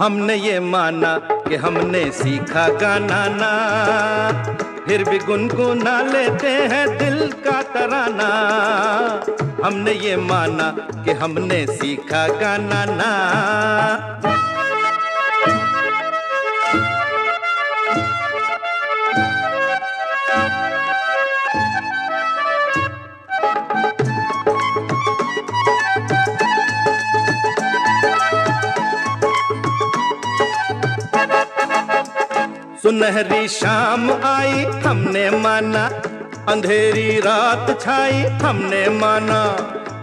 हमने ये माना कि हमने सीखा गाना ना। फिर भी गुनगुना लेते हैं दिल का तराना। हमने ये माना कि हमने सीखा गाना ना। सुनहरी शाम आई, हमने माना। अंधेरी रात छाई, हमने माना।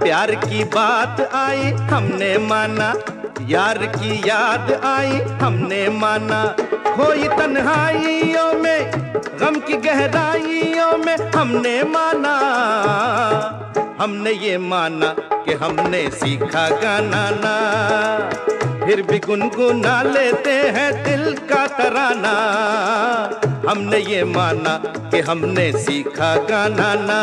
प्यार की बात आई, हमने माना। यार की याद आई, हमने माना। खोई तन्हाइयों में, गम की गहराइयों में, हमने माना। हमने ये माना कि हमने सीखा गाना ना। फिर भी गुनगुना लेते हैं दिल का तराना हमने ये माना कि हमने सीखा गाना ना।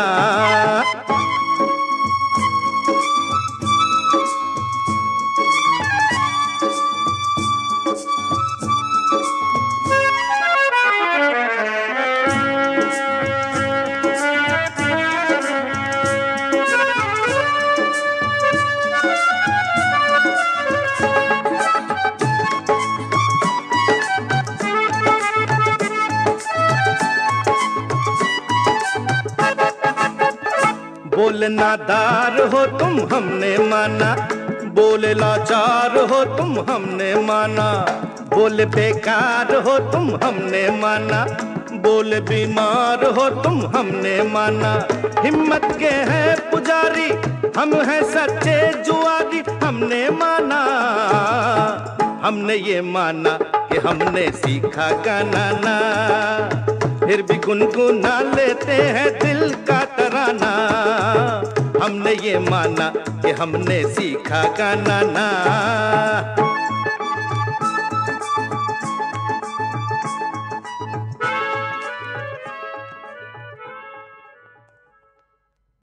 बोल नादार हो तुम हमने माना। बोले लाचार हो तुम हमने माना। बोले बेकार हो तुम हमने माना। बोले बीमार हो तुम हमने माना। हिम्मत के हैं पुजारी, हम हैं सच्चे जुआरी, हमने माना। हमने ये माना कि हमने सीखा गाना ना फिर भी गुनगुना लेते हैं दिल का तराना ये माना कि हमने सीखा गाना ना